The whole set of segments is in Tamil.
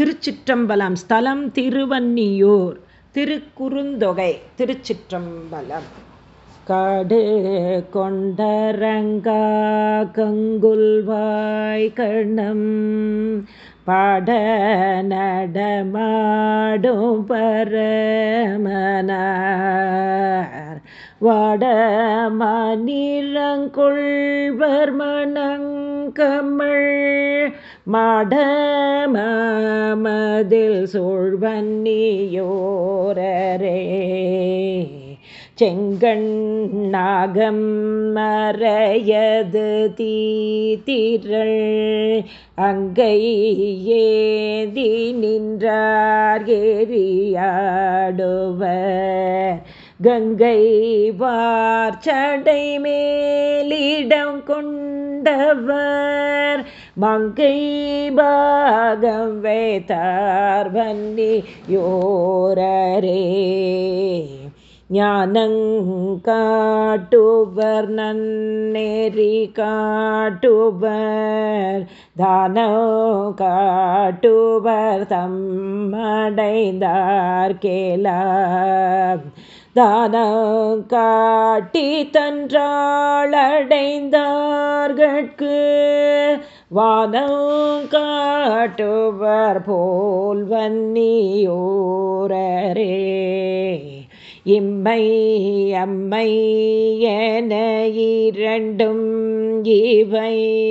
திருச்சிற்றம்பலம் ஸ்தலம் திருவன்னியூர் திருக்குறுந்தொகை திருச்சிற்றம்பலம். காடு கொண்டரங்கா கங்குல்வாய் கண்ணம் பாட நடமாடும் பரமனார். வாட மாநிலங்கொள்வர் மணங்கமள் மாடமதில் சூழ்வன்னியோரரே செங்கண்ணாகம் மறையது தீத்திரள் அங்கை ஏதி நின்றார் எரியாடுவர் கங்கை வார்ச்சடை மேலிடம் கொண்டவர் மங்கை பாகம் வைத்தார் வன்னி யோரரே ஞானங்காட்டுவர் நன்னெறி காட்டுவர் தானோ காட்டுவர் தம்மடைந்தார் கேலா தானம் காட்டி தன்றாளடைந்தார்கட்கு. வானம் காட்டுவர் போல் வன்னியோரே இம்மை அம்மை என இரண்டும் இவை.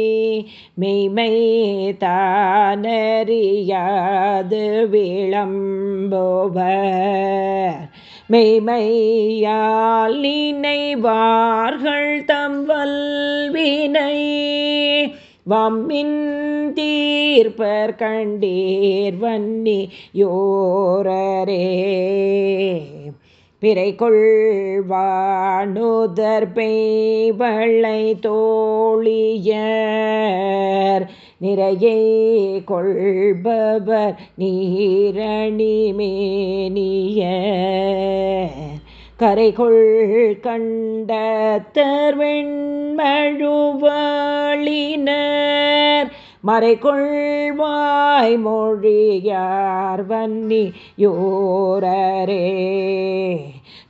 மெய்மை தானறியாது விளம்போவர். மெய்மையால் நினைவார்கள் தம் வல்வினை. வம்மின் தீர்ப்பர் கண்டீர் வன்னி யோரரே பிறை கொள்வானுதர் பெய்வளை தோழிய நிறையே கொள்பவர் நீரணி மேனிய கரைகொள் கண்டத்தர் வெண்மழுவாளினர். மறைகொள்வாய் மொழியார் வன்னி யோரரே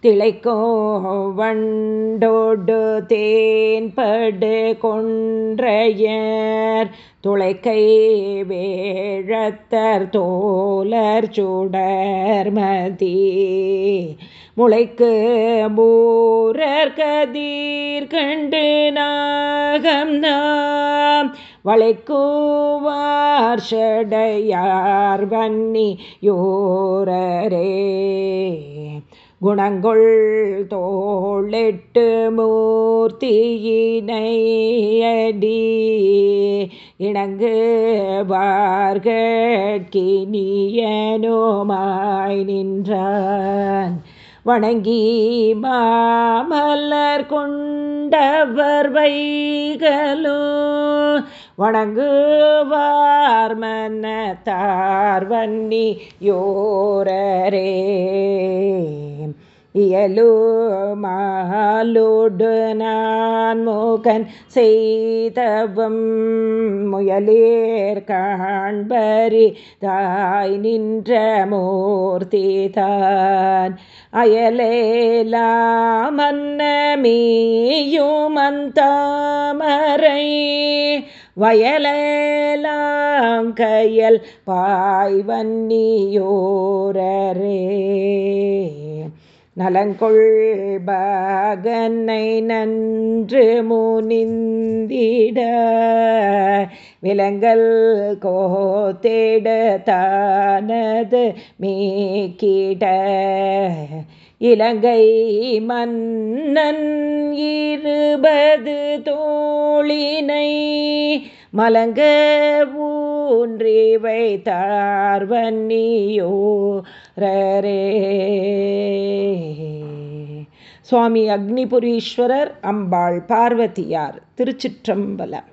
திளைக்கோ வண்டோடு தேன்படு கொன்றையர். துளைக்கை வேழத்தர் தோலர் சுடர் மதி. முளைக்கு மூரர் கதீர் கண்டு நாகம் நாம். வளைக்குவார் ஷடையார் வன்னி யோரரே. குணங்கொள் தோளெட்டு மூர்த்தியினையடி இணங்கு பார்கினியனுமாய் நின்றான். வணங்கி மாமலர் கொண்டவர் வைகளோ வணங்குவார் மன்னத்தார் வன்னி யோரரே இயலோ மாலோடு நான் மோகன் செய்தவம் முயலேர் காண்பரி தாய் நின்ற மூர்த்தி தான். அயலேலாம் அன்னமேயும் அந்தாமரை வயலேலாம் கையல் பாய்வன்னியோரரே நலங்கொள்பகனை நன்று முனிந்திட விலங்கல் கோத்தேடத்தானது மேக்கிட. இலங்கை மன்னன் இருபது தோழினை மலங்க ஊன்றி வைத்தார்வன்னியோ ரே. சுவாமி அக்னிபுரீஸ்வரர் அம்பாள் பார்வதியார் திருச்சிற்றம்பலம்.